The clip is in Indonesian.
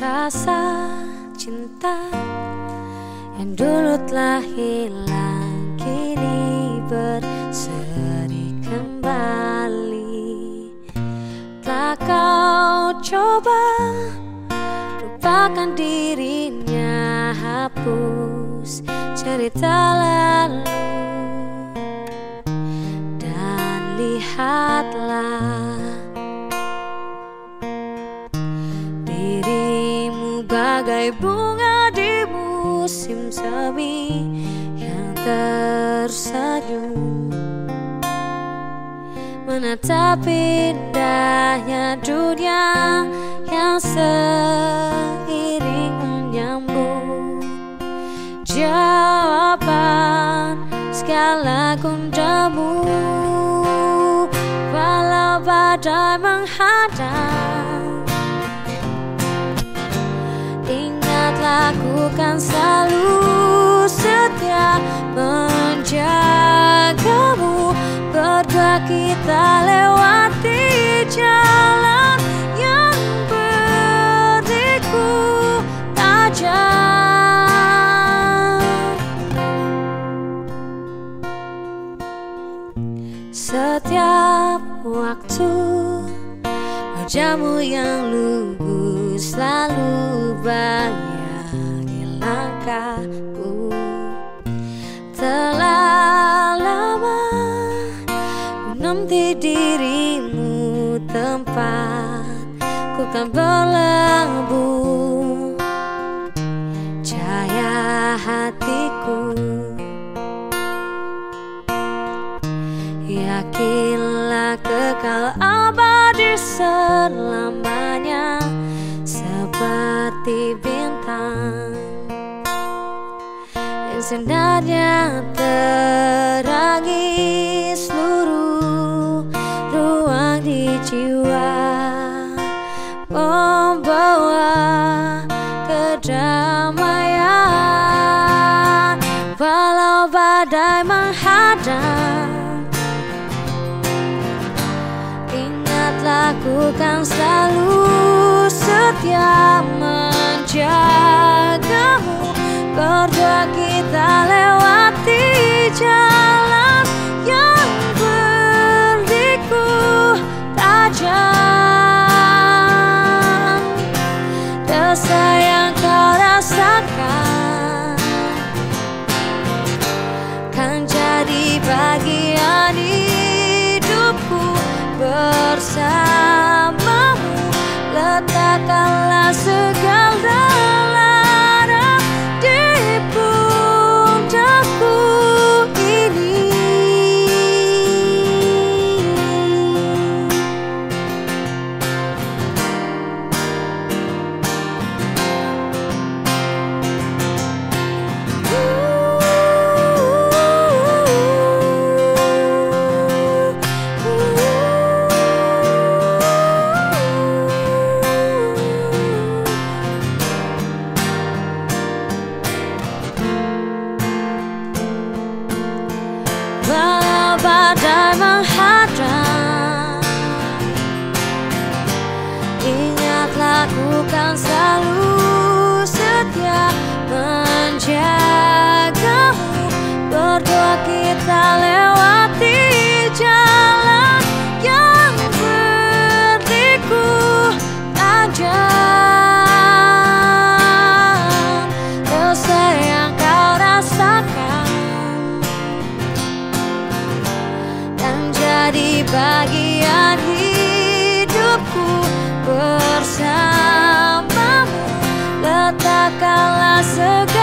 Rasa cinta yang dulu telah hilang kini berseri kembali. Telah kau coba lupakan dirinya hapus cerita lalu. Dan lihatlah Bagai bunga di musim semi yang tersenyum. Menatap indahnya dunia yang seiring menyambut Jawaban segala gundamu Walau badai menghadang lakukan selalu setia menjagamu. Berdua kita lewati jalan yang berliku tajam. Setiap waktu Wajahmu yang lugu selalu bahagia langkahku Telah lama ku nanti dirimu tempat ku kan berlabuh. Cahaya hatiku Yakinlah kekal abadi selamanya Seperti bintang Sendarnya terangi seluruh ruang di jiwa. Membawa kedamaian Walau badai menghadang. Ingat lakukan selalu setia menjagamu bagian hidupku bersamamu. Letakkanlah segala bagian hidupku bersamamu. Letakkanlah segala